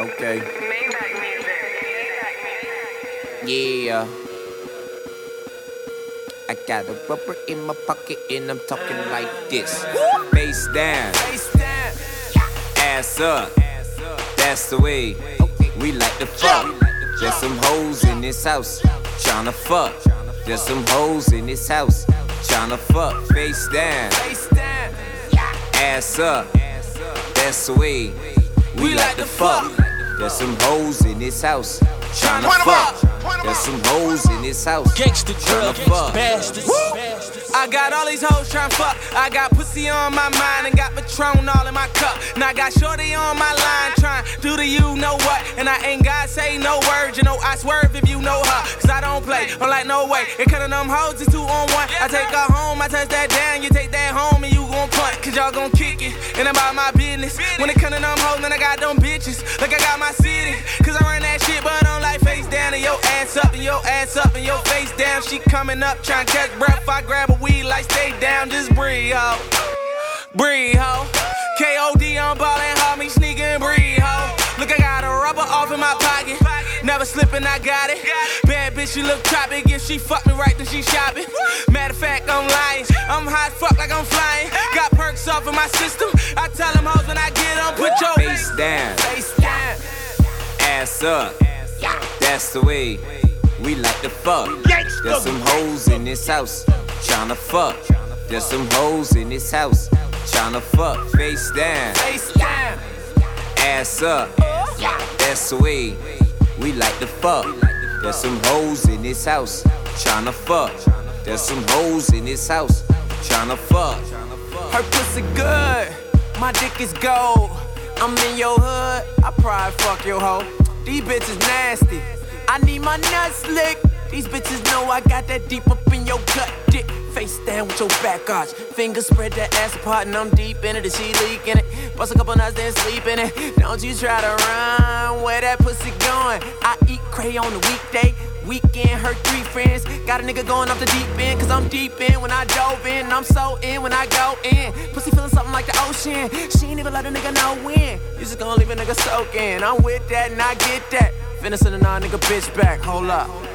Okay. Yeah. I got a rubber in my pocket and I'm talking like this. Face down, ass up. That's the way we like to fuck. There's some hoes in this house tryna fuck. There's some hoes in this house tryna fuck. Face down, ass up. That's the way we like to fuck. There's some hoes in this house tryna fuck. There's some hoes in this house Gangsta tryna drug fuck. bastards. I got all these hoes tryna fuck. I got pussy on my mind and got Patron all in my cup. And I got Shorty on my line trying do the you know what. And I ain't I'm like no way. And cut of them hoes is two on one. I take her home, I touch that down, you take that home and you gon' punt. Cause y'all gon' kick it. And I'm about my business. When it come to them hoes, then I got them bitches. Like I got my city. Cause I run that shit, but I'm like face down and your ass up and your ass up and your face down. She coming up trying to catch breath. I grab a weed like stay down, just breathe, ho. Breathe, ho. KOD on ballin', homie, sneakin' breathe, ho. Look, I got a rubber off in my pocket. Never slippin', I got it. Bad bitch, she look tropic. If she fuck me right, then she shopping. Matter of fact, I'm lying. I'm high as fuck like I'm flying. Got perks off in my system. I tell them hoes when I get on, put your Face down, face down. ass up. That's the way we like to fuck. There's some hoes in this house tryna fuck. There's some hoes in this house tryna fuck. Face down, Face down. ass up. That's the way we like to fuck. There's some hoes in this house tryna fuck. There's some hoes in this house tryna fuck. Her pussy good, my dick is gold. I'm in your hood, I probably fuck your hoe. These bitches nasty, I need my nuts licked. These bitches know I got that deep up in your gut dick. Face down with your back arch, fingers spread that ass apart, and I'm deep in it. And she leaking it, bust a couple nuts, then sleep in it. Don't you try to run where that pussy going? I eat cray on the weekday. Weekend hurt three friends. Got a nigga going off the deep end, cause I'm deep in when I dove in. I'm so in when I go in. Pussy feeling something like the ocean. She ain't even let a nigga know when. You just gonna leave a nigga soaking. I'm with that and I get that. Finna send a nigga bitch back. Hold up.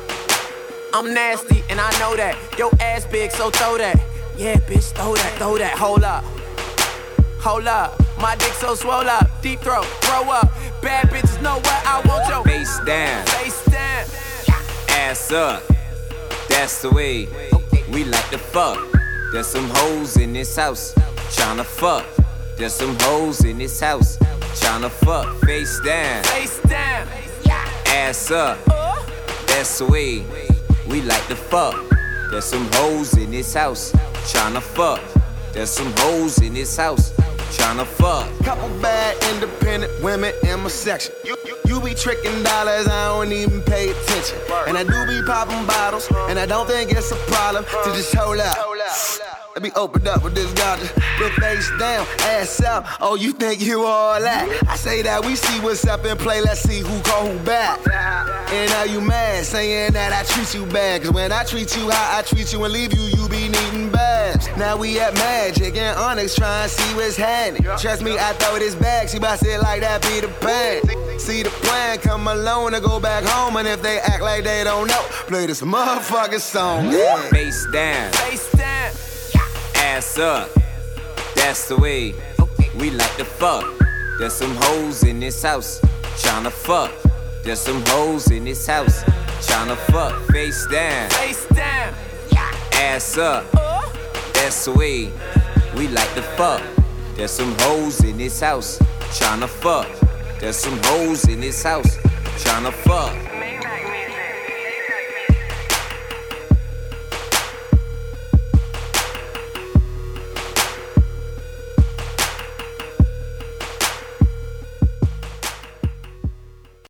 I'm nasty and I know that. Yo ass big, so throw that. Yeah, bitch, throw that, throw that. Hold up. Hold up. My dick so swole up. Deep throat, throw up. Bad bitches know what I want your Face down, face down. ass up. That's the way we like to fuck. There's some hoes in this house tryna fuck. There's some hoes in this house tryna fuck. Face down, Face down. ass up. Uh. That's the way we like to fuck. There's some hoes in this house tryna fuck. There's some hoes in this house tryna fuck. Couple bad independent women in my section. You, you, you be tricking dollars, I don't even pay attention. And I do be popping bottles, and I don't think it's a problem to just hold up. Let me open up with this ganja. Put face down, ass up. Oh, you think you all that? I say that we see what's up in play. Let's see who call who back. And are you mad, saying that I treat you bad. Cause when I treat you how I treat you and leave you, you be needing bags. Now we at Magic and Onyx trying to see what's happening. Trust me, I throw this bag. She about to say like that be the pan. See the plan, come alone and go back home. And if they act like they don't know, play this motherfucking song. Yeah. Face down, Face down. Ass up. That's the way we like to fuck. There's some hoes in this house tryna fuck. There's some hoes in this house tryna fuck. Face down, Face down. ass up. Uh-huh. That's the way we like to fuck. There's some hoes in this house tryna fuck. There's some hoes in this house tryna fuck.